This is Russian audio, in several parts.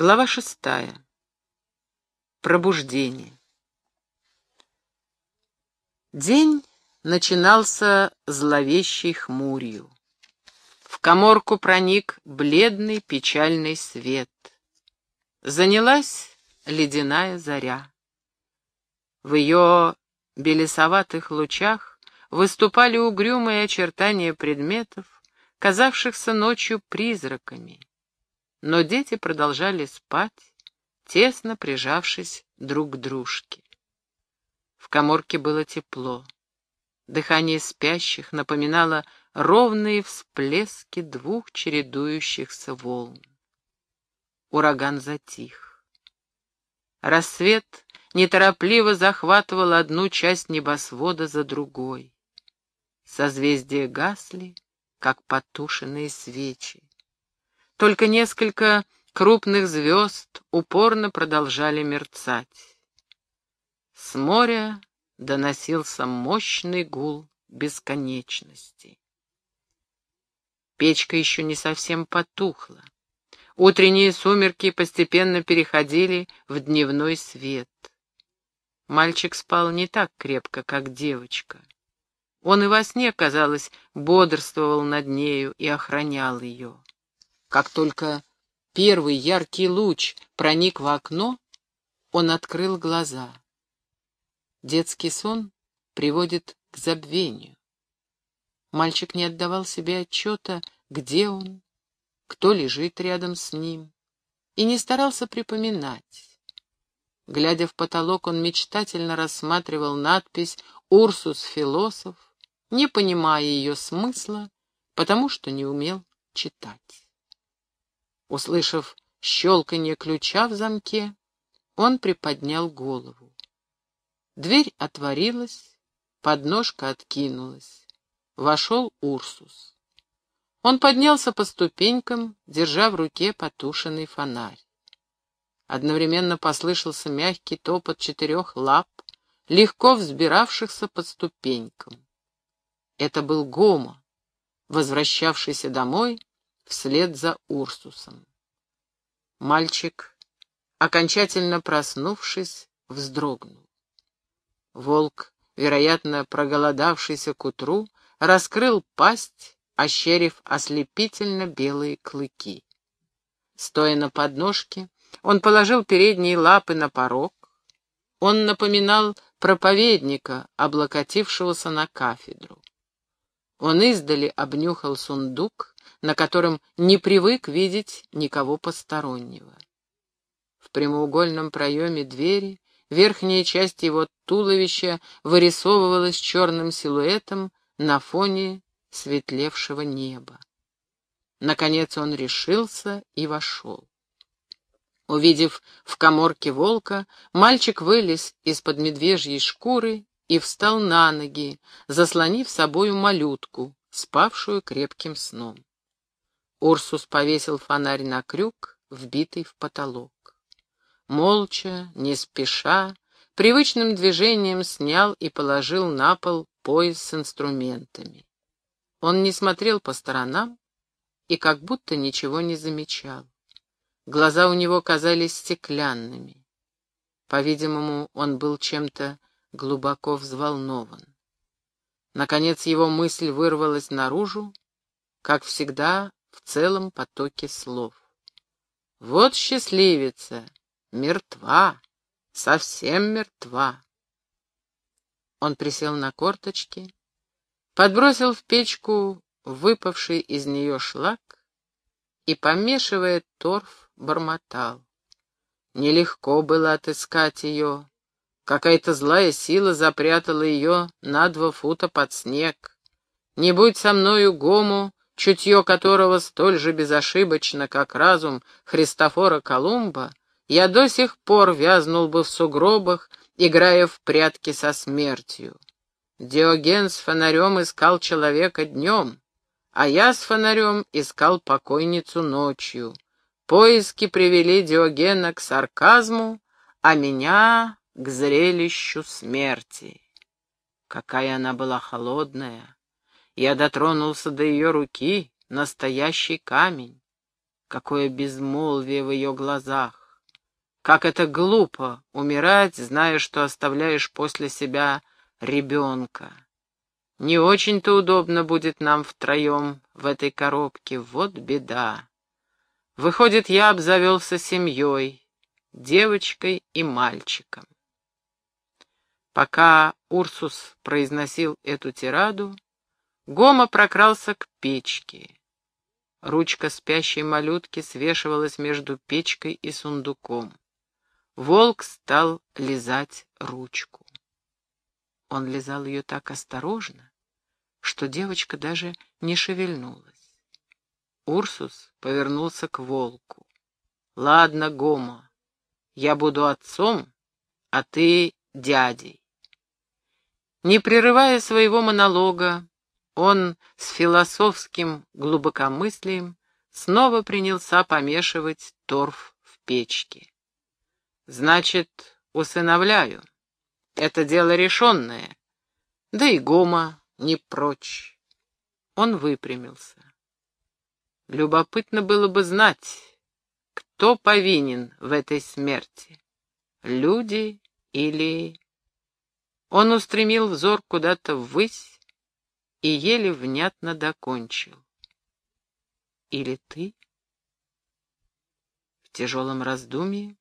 Глава шестая. Пробуждение. День начинался зловещей хмурью. В коморку проник бледный печальный свет. Занялась ледяная заря. В ее белесоватых лучах выступали угрюмые очертания предметов, казавшихся ночью призраками. Но дети продолжали спать, тесно прижавшись друг к дружке. В коморке было тепло. Дыхание спящих напоминало ровные всплески двух чередующихся волн. Ураган затих. Рассвет неторопливо захватывал одну часть небосвода за другой. Созвездия гасли, как потушенные свечи. Только несколько крупных звезд упорно продолжали мерцать. С моря доносился мощный гул бесконечности. Печка еще не совсем потухла. Утренние сумерки постепенно переходили в дневной свет. Мальчик спал не так крепко, как девочка. Он и во сне, казалось, бодрствовал над нею и охранял ее. Как только первый яркий луч проник в окно, он открыл глаза. Детский сон приводит к забвению. Мальчик не отдавал себе отчета, где он, кто лежит рядом с ним, и не старался припоминать. Глядя в потолок, он мечтательно рассматривал надпись «Урсус философ», не понимая ее смысла, потому что не умел читать. Услышав щелканье ключа в замке, он приподнял голову. Дверь отворилась, подножка откинулась. Вошел Урсус. Он поднялся по ступенькам, держа в руке потушенный фонарь. Одновременно послышался мягкий топот четырех лап, легко взбиравшихся по ступенькам. Это был Гома, возвращавшийся домой вслед за Урсусом. Мальчик, окончательно проснувшись, вздрогнул. Волк, вероятно, проголодавшийся к утру, раскрыл пасть, ощерив ослепительно белые клыки. Стоя на подножке, он положил передние лапы на порог. Он напоминал проповедника, облокотившегося на кафедру. Он издали обнюхал сундук, на котором не привык видеть никого постороннего. В прямоугольном проеме двери верхняя часть его туловища вырисовывалась черным силуэтом на фоне светлевшего неба. Наконец он решился и вошел. Увидев в коморке волка, мальчик вылез из-под медвежьей шкуры и встал на ноги, заслонив собою малютку, спавшую крепким сном. Урсус повесил фонарь на крюк, вбитый в потолок. Молча, не спеша, привычным движением снял и положил на пол пояс с инструментами. Он не смотрел по сторонам и как будто ничего не замечал. Глаза у него казались стеклянными. По-видимому, он был чем-то глубоко взволнован. Наконец его мысль вырвалась наружу, как всегда, в целом потоке слов. Вот счастливица, мертва, совсем мертва. Он присел на корточки, подбросил в печку выпавший из нее шлак и, помешивая торф, бормотал. Нелегко было отыскать ее. Какая-то злая сила запрятала ее на два фута под снег. Не будь со мною гому, чутье которого столь же безошибочно, как разум Христофора Колумба, я до сих пор вязнул бы в сугробах, играя в прятки со смертью. Диоген с фонарем искал человека днем, а я с фонарем искал покойницу ночью. Поиски привели Диогена к сарказму, а меня к зрелищу смерти. Какая она была холодная! Я дотронулся до ее руки, настоящий камень. Какое безмолвие в ее глазах! Как это глупо — умирать, зная, что оставляешь после себя ребенка. Не очень-то удобно будет нам втроем в этой коробке, вот беда. Выходит, я обзавелся семьей, девочкой и мальчиком. Пока Урсус произносил эту тираду, Гома прокрался к печке. Ручка спящей малютки свешивалась между печкой и сундуком. Волк стал лизать ручку. Он лизал ее так осторожно, что девочка даже не шевельнулась. Урсус повернулся к волку. «Ладно, Гома, я буду отцом, а ты дядей». Не прерывая своего монолога, он с философским глубокомыслием снова принялся помешивать торф в печке. «Значит, усыновляю. Это дело решенное. Да и Гома не прочь». Он выпрямился. Любопытно было бы знать, кто повинен в этой смерти, люди или... Он устремил взор куда-то ввысь, и еле внятно докончил. Или ты? В тяжелом раздумье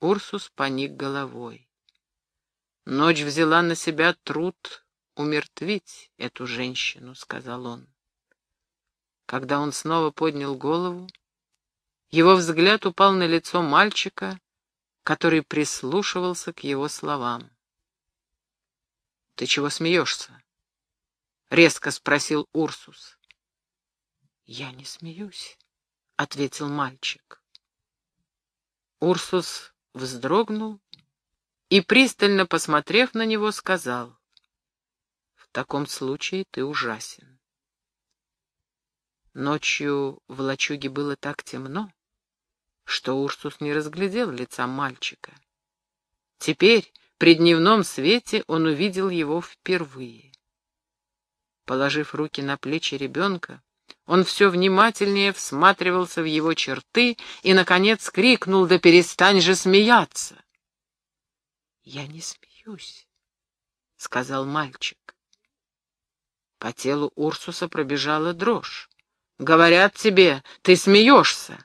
Урсус поник головой. Ночь взяла на себя труд умертвить эту женщину, — сказал он. Когда он снова поднял голову, его взгляд упал на лицо мальчика, который прислушивался к его словам. — Ты чего смеешься? — резко спросил Урсус. «Я не смеюсь», — ответил мальчик. Урсус вздрогнул и, пристально посмотрев на него, сказал, «В таком случае ты ужасен». Ночью в лачуге было так темно, что Урсус не разглядел лица мальчика. Теперь, при дневном свете, он увидел его впервые. Положив руки на плечи ребенка, он все внимательнее всматривался в его черты и, наконец, крикнул, «Да перестань же смеяться!» «Я не смеюсь», — сказал мальчик. По телу Урсуса пробежала дрожь. «Говорят тебе, ты смеешься!»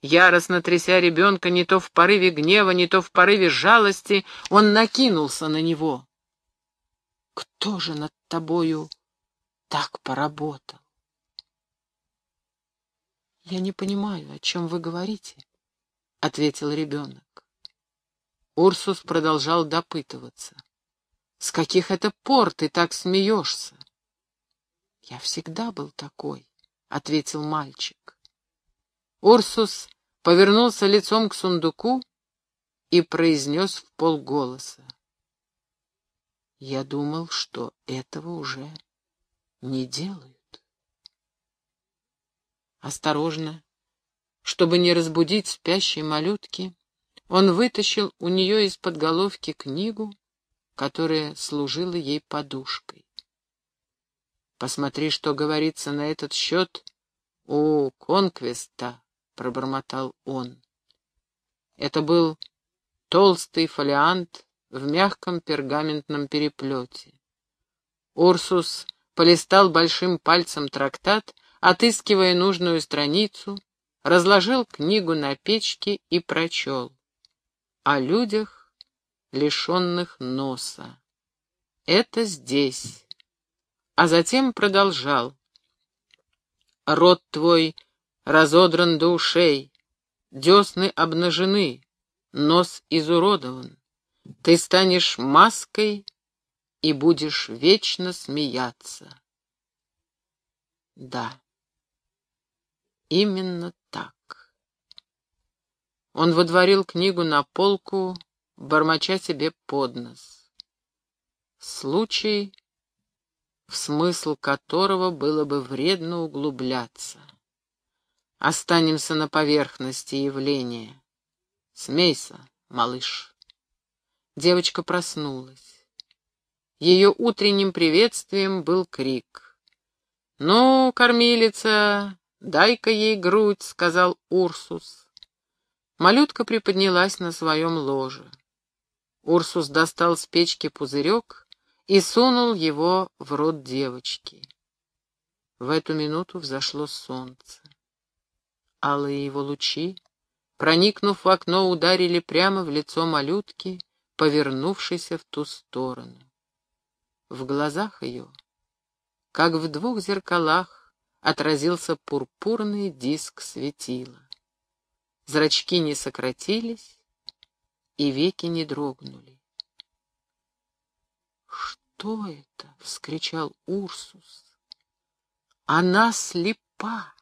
Яростно тряся ребенка не то в порыве гнева, не то в порыве жалости, он накинулся на него. «Кто же над тобою так поработал. «Я не понимаю, о чем вы говорите», — ответил ребенок. Урсус продолжал допытываться. «С каких это пор ты так смеешься?» «Я всегда был такой», — ответил мальчик. Урсус повернулся лицом к сундуку и произнес в полголоса. «Я думал, что этого уже не делают. Осторожно, чтобы не разбудить спящей малютки, он вытащил у нее из-под головки книгу, которая служила ей подушкой. «Посмотри, что говорится на этот счет у Конквеста», — пробормотал он. Это был толстый фолиант в мягком пергаментном переплете. Урсус полистал большим пальцем трактат, отыскивая нужную страницу, разложил книгу на печке и прочел. О людях, лишенных носа. Это здесь. А затем продолжал. Рот твой разодран до ушей, десны обнажены, нос изуродован. Ты станешь маской и будешь вечно смеяться. Да, именно так. Он водворил книгу на полку, бормоча себе под нос. Случай, в смысл которого было бы вредно углубляться. Останемся на поверхности явления. Смейся, малыш. Девочка проснулась. Ее утренним приветствием был крик. «Ну, кормилица, «Дай-ка ей грудь», — сказал Урсус. Малютка приподнялась на своем ложе. Урсус достал с печки пузырек и сунул его в рот девочки. В эту минуту взошло солнце. Алые его лучи, проникнув в окно, ударили прямо в лицо малютки, повернувшейся в ту сторону. В глазах ее, как в двух зеркалах, отразился пурпурный диск светила. Зрачки не сократились, и веки не дрогнули. «Что это?» — вскричал Урсус. «Она слепа!»